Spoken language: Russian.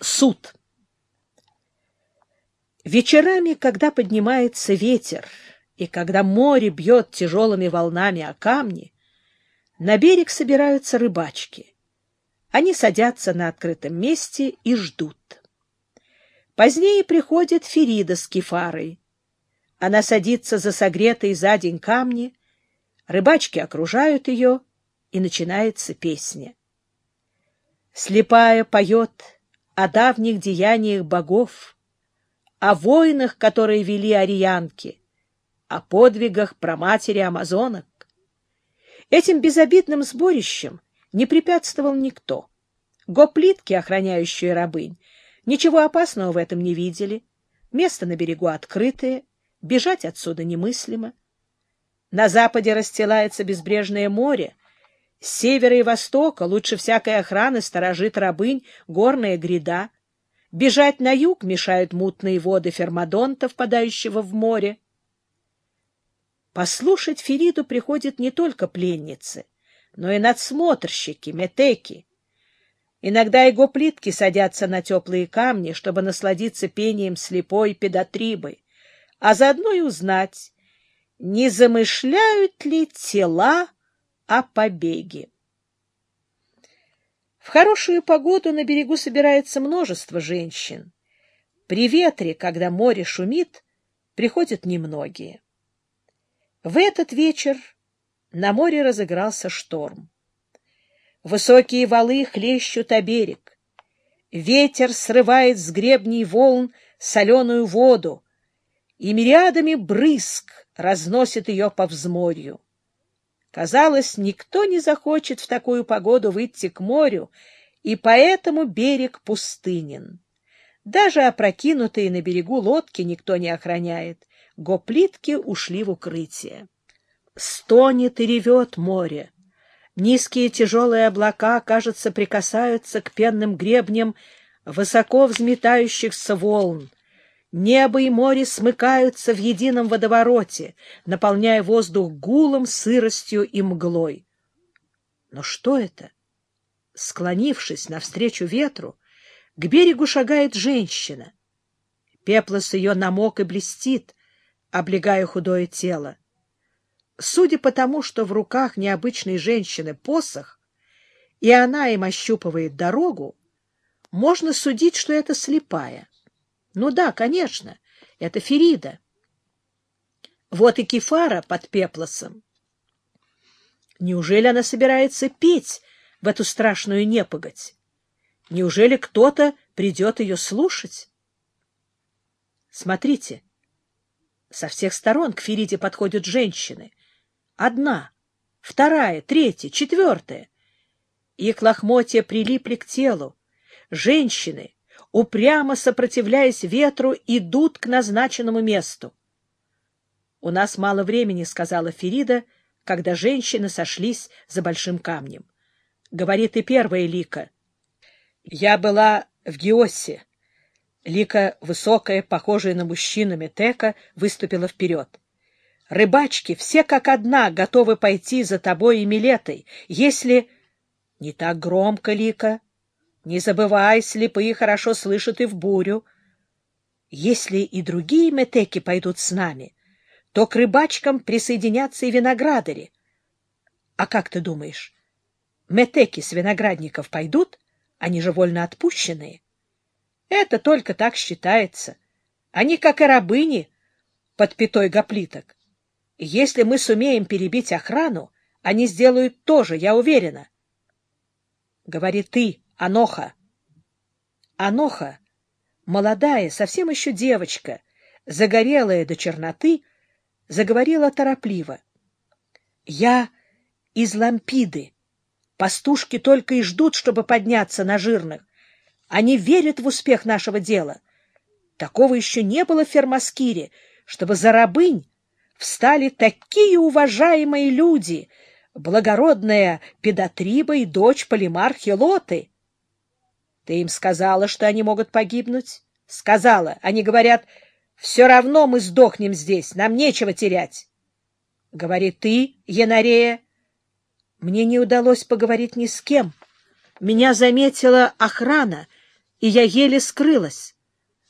Суд. Вечерами, когда поднимается ветер, и когда море бьет тяжелыми волнами о камни, на берег собираются рыбачки. Они садятся на открытом месте и ждут. Позднее приходит Ферида с кефарой. Она садится за согретые за день камни, рыбачки окружают ее, и начинается песня. Слепая поет о давних деяниях богов, о войнах, которые вели ариянки, о подвигах проматери амазонок. Этим безобидным сборищем не препятствовал никто. Гоплитки, охраняющие рабынь, ничего опасного в этом не видели. Место на берегу открытое, бежать отсюда немыслимо. На западе расстилается безбрежное море, с севера и востока лучше всякой охраны сторожит рабынь горная гряда. Бежать на юг мешают мутные воды Фермадонта, впадающего в море. Послушать Фериду приходят не только пленницы, но и надсмотрщики, метеки. Иногда и гоплитки садятся на теплые камни, чтобы насладиться пением слепой педотрибы, а заодно и узнать, не замышляют ли тела о побеге. В хорошую погоду на берегу собирается множество женщин. При ветре, когда море шумит, приходят немногие. В этот вечер на море разыгрался шторм. Высокие валы хлещут о берег. Ветер срывает с гребней волн соленую воду, и мириадами брызг разносит ее по взморью. Казалось, никто не захочет в такую погоду выйти к морю, и поэтому берег пустынен. Даже опрокинутые на берегу лодки никто не охраняет. Гоплитки ушли в укрытие. Стонет и ревет море. Низкие тяжелые облака, кажется, прикасаются к пенным гребням высоко взметающихся волн. Небо и море смыкаются в едином водовороте, наполняя воздух гулом, сыростью и мглой. Но что это? Склонившись навстречу ветру, к берегу шагает женщина. Пеплос ее намок и блестит, облегая худое тело. Судя по тому, что в руках необычной женщины посох, и она им ощупывает дорогу, можно судить, что это слепая. Ну да, конечно, это Ферида. Вот и Кефара под пеплосом. Неужели она собирается петь в эту страшную непогодь? Неужели кто-то придет ее слушать? Смотрите, со всех сторон к Фериде подходят женщины. Одна, вторая, третья, четвертая. Их лохмотья прилипли к телу. Женщины упрямо сопротивляясь ветру, идут к назначенному месту. — У нас мало времени, — сказала Ферида, когда женщины сошлись за большим камнем. Говорит и первая Лика. — Я была в Геосе. Лика, высокая, похожая на мужчину Метека, выступила вперед. — Рыбачки, все как одна, готовы пойти за тобой и Милетой, если... — Не так громко, Лика, не забывай, слепые хорошо слышат и в бурю. Если и другие метеки пойдут с нами, то к рыбачкам присоединятся и виноградари. А как ты думаешь, метеки с виноградников пойдут? Они же вольно отпущенные. Это только так считается. Они, как и рабыни, под пятой гоплиток. Если мы сумеем перебить охрану, они сделают то же, я уверена. Говори ты, Аноха. Аноха, молодая, совсем еще девочка, загорелая до черноты, заговорила торопливо. — Я из Лампиды. Пастушки только и ждут, чтобы подняться на жирных. Они верят в успех нашего дела. Такого еще не было в Фермаскире, чтобы за рабынь встали такие уважаемые люди, благородная Педатриба и дочь Полимар Хилоты. Ты им сказала, что они могут погибнуть? Сказала. Они говорят, все равно мы сдохнем здесь, нам нечего терять. Говори ты, Янарея. Мне не удалось поговорить ни с кем. Меня заметила охрана, и я еле скрылась.